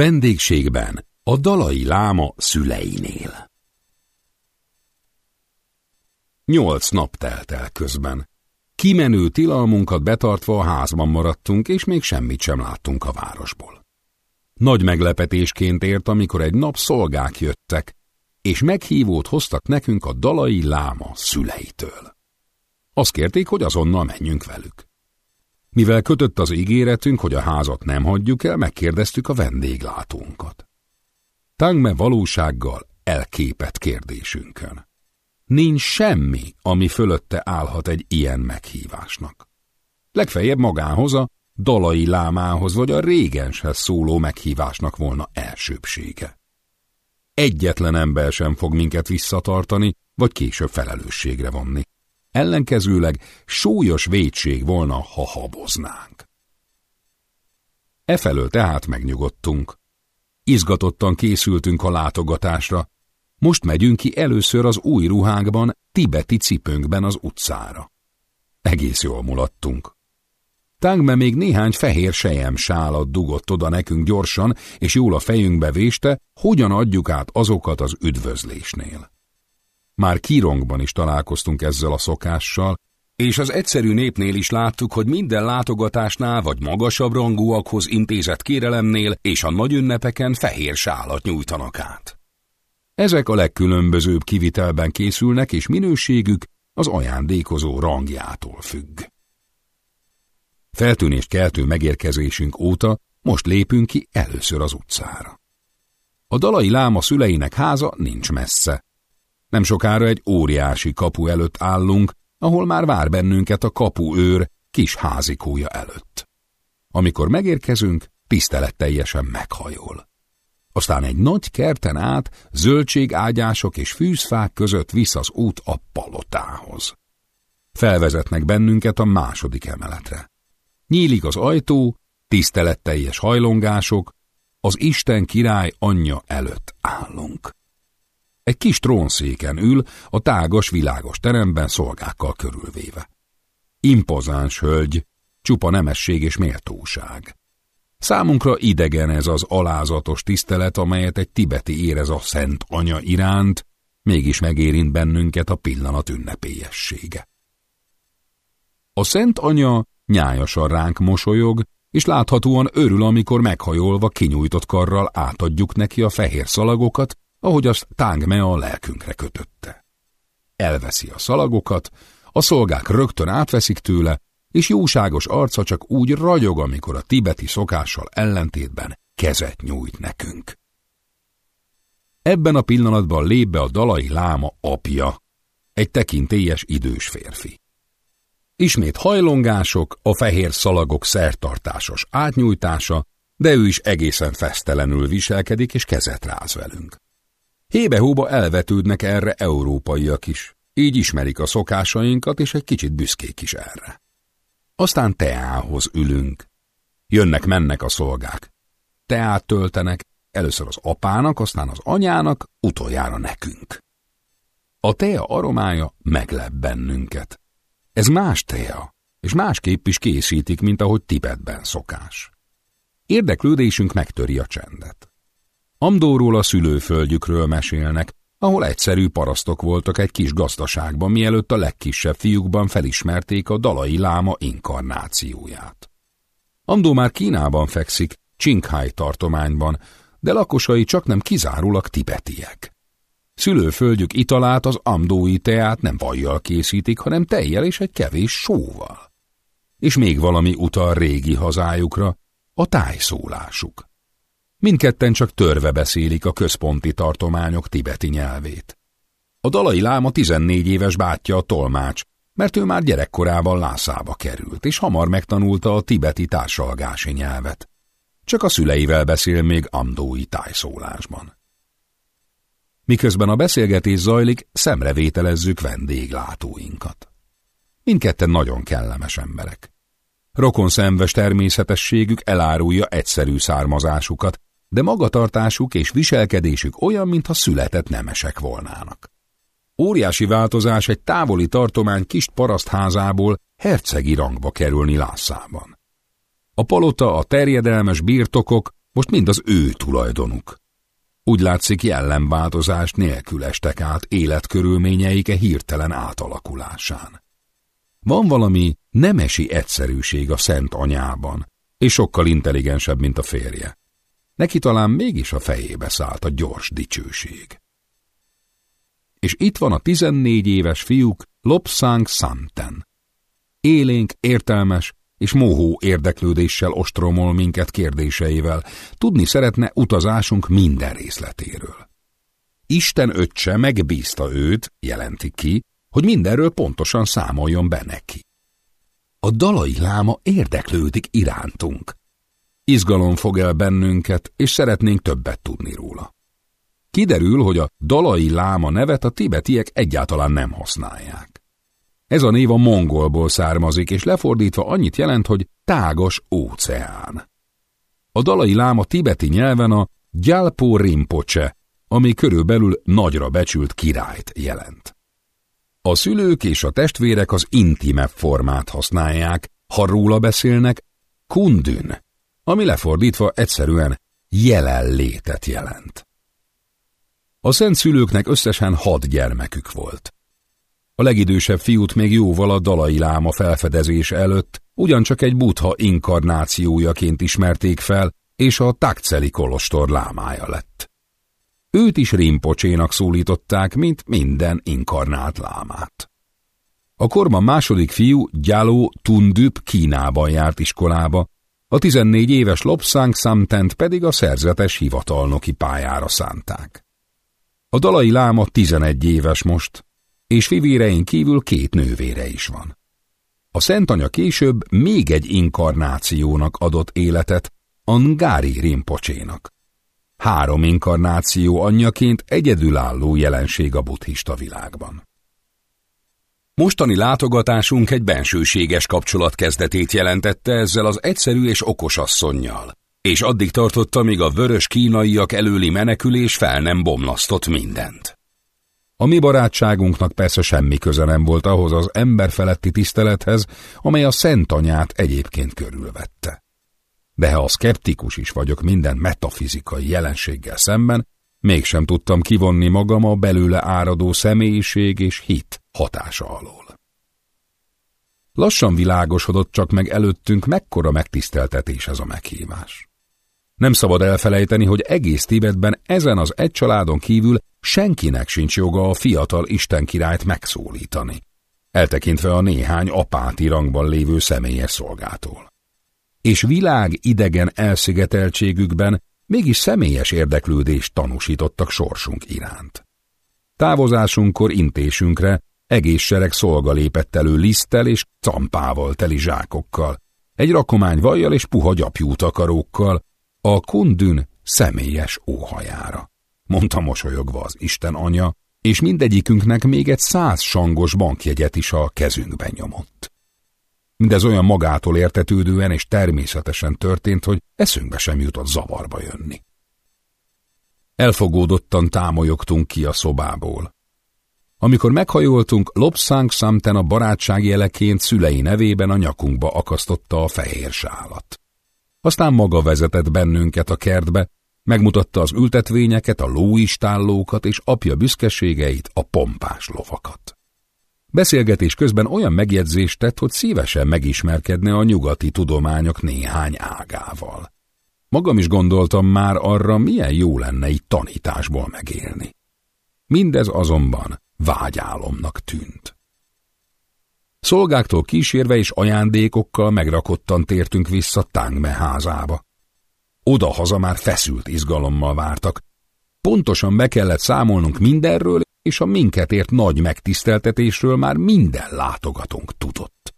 Vendégségben a dalai láma szüleinél. Nyolc nap telt el közben. Kimenő tilalmunkat betartva a házban maradtunk, és még semmit sem láttunk a városból. Nagy meglepetésként ért, amikor egy nap szolgák jöttek, és meghívót hoztak nekünk a dalai láma szüleitől. Azt kérték, hogy azonnal menjünk velük. Mivel kötött az ígéretünk, hogy a házat nem hagyjuk el, megkérdeztük a vendéglátónkat. Tangme valósággal elképett kérdésünkön. Nincs semmi, ami fölötte állhat egy ilyen meghívásnak. Legfeljebb magához a dalai lámához vagy a régenshez szóló meghívásnak volna elsőbsége. Egyetlen ember sem fog minket visszatartani, vagy később felelősségre vonni. Ellenkezőleg súlyos védség volna, ha haboznánk. Efelől tehát megnyugodtunk. Izgatottan készültünk a látogatásra. Most megyünk ki először az új ruhákban, tibeti cipőnkben az utcára. Egész jól mulattunk. Tangme még néhány fehér sejem sálat dugott oda nekünk gyorsan, és jól a fejünkbe véste, hogyan adjuk át azokat az üdvözlésnél. Már Kirongban is találkoztunk ezzel a szokással, és az egyszerű népnél is láttuk, hogy minden látogatásnál vagy magasabb rangúakhoz intézett kérelemnél és a nagy ünnepeken fehér sálat nyújtanak át. Ezek a legkülönbözőbb kivitelben készülnek, és minőségük az ajándékozó rangjától függ. Feltűnést keltő megérkezésünk óta most lépünk ki először az utcára. A dalai láma szüleinek háza nincs messze, nem sokára egy óriási kapu előtt állunk, ahol már vár bennünket a kapuőr kis házikója előtt. Amikor megérkezünk, tiszteletteljesen meghajol. Aztán egy nagy kerten át, zöldségágyások és fűzfák között visz az út a palotához. Felvezetnek bennünket a második emeletre. Nyílik az ajtó, tiszteletteljes hajlongások, az Isten király anyja előtt állunk. Egy kis trónszéken ül, a tágas, világos teremben szolgákkal körülvéve. Impozáns hölgy, csupa nemesség és méltóság. Számunkra idegen ez az alázatos tisztelet, amelyet egy tibeti érez a szent anya iránt, mégis megérint bennünket a pillanat ünnepélyessége. A szent anya nyájasan ránk mosolyog, és láthatóan örül, amikor meghajolva kinyújtott karral átadjuk neki a fehér szalagokat, ahogy azt Tang a lelkünkre kötötte. Elveszi a szalagokat, a szolgák rögtön átveszik tőle, és jóságos arca csak úgy ragyog, amikor a tibeti szokással ellentétben kezet nyújt nekünk. Ebben a pillanatban lép be a dalai láma apja, egy tekintélyes idős férfi. Ismét hajlongások, a fehér szalagok szertartásos átnyújtása, de ő is egészen fesztelenül viselkedik és kezet ráz velünk. Hébe-hóba elvetődnek erre európaiak is, így ismerik a szokásainkat, és egy kicsit büszkék is erre. Aztán teához ülünk. Jönnek-mennek a szolgák. Teát töltenek, először az apának, aztán az anyának, utoljára nekünk. A tea aromája meglep bennünket. Ez más tea, és másképp is készítik, mint ahogy Tibetben szokás. Érdeklődésünk megtöri a csendet. Amdóról a szülőföldjükről mesélnek, ahol egyszerű parasztok voltak egy kis gazdaságban, mielőtt a legkisebb fiúkban felismerték a dalai láma inkarnációját. Amdó már Kínában fekszik, Csinkhai tartományban, de lakosai csak nem kizárólag tibetiek. Szülőföldjük italát, az amdói teát nem vajjal készítik, hanem tejjel és egy kevés sóval. És még valami utal régi hazájukra, a tájszólásuk. Mindketten csak törve beszélik a központi tartományok tibeti nyelvét. A dalai láma 14 éves bátyja a tolmács, mert ő már gyerekkorában Lászába került, és hamar megtanulta a tibeti társalgási nyelvet. Csak a szüleivel beszél még amdói tájszólásban. Miközben a beszélgetés zajlik, szemrevételezzük vendéglátóinkat. Mindketten nagyon kellemes emberek. Rokon szemves természetességük elárulja egyszerű származásukat, de magatartásuk és viselkedésük olyan, mintha született nemesek volnának. Óriási változás egy távoli tartomány kis parasztházából hercegi rangba kerülni Lászában. A palota, a terjedelmes birtokok, Most mind az ő tulajdonuk. Úgy látszik jellemváltozás nélkül estek át életkörülményeike hirtelen átalakulásán. Van valami nemesi egyszerűség a szent anyában, és sokkal intelligensebb, mint a férje. Neki talán mégis a fejébe szállt a gyors dicsőség. És itt van a tizennégy éves fiúk Lopsang Santen. Élénk, értelmes és mohó érdeklődéssel ostromol minket kérdéseivel, tudni szeretne utazásunk minden részletéről. Isten öccse megbízta őt, jelenti ki, hogy mindenről pontosan számoljon be neki. A dalai láma érdeklődik irántunk. Izgalom fog el bennünket, és szeretnénk többet tudni róla. Kiderül, hogy a dalai láma nevet a tibetiek egyáltalán nem használják. Ez a név a mongolból származik, és lefordítva annyit jelent, hogy tágos óceán. A dalai láma tibeti nyelven a Gyalpo Rinpoche, ami körülbelül nagyra becsült királyt jelent. A szülők és a testvérek az intimebb formát használják, ha róla beszélnek, kundün, ami lefordítva egyszerűen jelenlétet jelent. A szent szülőknek összesen hat gyermekük volt. A legidősebb fiút még jóval a dalai láma felfedezés előtt ugyancsak egy butha inkarnációjaként ismerték fel, és a Takceli kolostor lámája lett. Őt is Rimpocsénak szólították, mint minden inkarnált lámát. A korban második fiú, Gyaló Tundüp Kínában járt iskolába, a 14 éves Lopszánk Samtent pedig a szerzetes hivatalnoki pályára szánták. A dalai láma 11 éves most, és fivérein kívül két nővére is van. A Szent Anya később még egy inkarnációnak adott életet, Angári Rimpocsénak. Három inkarnáció anyjaként egyedülálló jelenség a buddhista világban. Mostani látogatásunk egy bensőséges kapcsolat kezdetét jelentette ezzel az egyszerű és okos asszonnyal, és addig tartotta, míg a vörös kínaiak előli menekülés fel nem bomlasztott mindent. A mi barátságunknak persze semmi köze nem volt ahhoz az emberfeletti tisztelethez, amely a Szent Anyát egyébként körülvette. De ha a szkeptikus is vagyok minden metafizikai jelenséggel szemben, mégsem tudtam kivonni magam a belőle áradó személyiség és hit hatása alól. Lassan világosodott csak meg előttünk, mekkora megtiszteltetés ez a meghívás. Nem szabad elfelejteni, hogy egész Tibetben ezen az egy családon kívül senkinek sincs joga a fiatal istenkirályt megszólítani, eltekintve a néhány apáti rangban lévő személyes szolgától. És világ idegen elszigeteltségükben mégis személyes érdeklődést tanúsítottak sorsunk iránt. Távozásunkkor intésünkre egész sereg szolga lépett elő liszttel és campával teli zsákokkal, egy rakomány vajjal és puha gyapjú takarókkal, a kundün személyes óhajára, mondta mosolyogva az Isten anya, és mindegyikünknek még egy száz sangos bankjegyet is a kezünkben nyomott. Mindez olyan magától értetődően és természetesen történt, hogy eszünkbe sem jutott zavarba jönni. Elfogódottan támolyogtunk ki a szobából. Amikor meghajoltunk, Lopszánk Samten a barátság jeleként szülei nevében a nyakunkba akasztotta a fehér sálat. Aztán maga vezetett bennünket a kertbe, megmutatta az ültetvényeket, a lóistállókat és apja büszkeségeit, a pompás lovakat. Beszélgetés közben olyan megjegyzést tett, hogy szívesen megismerkedne a nyugati tudományok néhány ágával. Magam is gondoltam már arra, milyen jó lenne itt tanításból megélni. Mindez azonban vágyálomnak tűnt. Szolgáktól kísérve és ajándékokkal megrakottan tértünk vissza Tangme házába. Oda-haza már feszült izgalommal vártak. Pontosan be kellett számolnunk mindenről, és a minket ért nagy megtiszteltetésről már minden látogatónk tudott.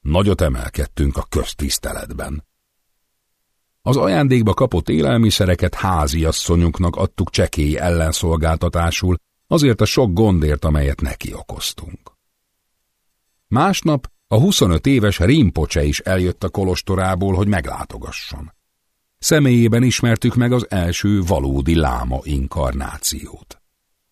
Nagyot emelkedtünk a köztiszteletben. Az ajándékba kapott élelmiszereket háziasszonyunknak adtuk csekély ellenszolgáltatásul, azért a sok gondért, amelyet neki okoztunk. Másnap a 25 éves Rimpocse is eljött a kolostorából, hogy meglátogasson. Személyében ismertük meg az első valódi láma inkarnációt.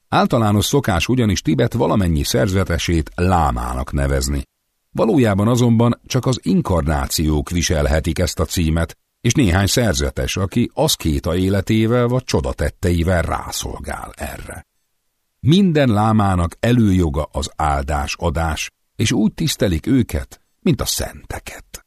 Általános szokás ugyanis Tibet valamennyi szerzetesét lámának nevezni. Valójában azonban csak az inkarnációk viselhetik ezt a címet, és néhány szerzetes, aki az kéta életével vagy csodatetteivel rászolgál erre. Minden lámának előjoga az áldás adás, és úgy tisztelik őket, mint a szenteket.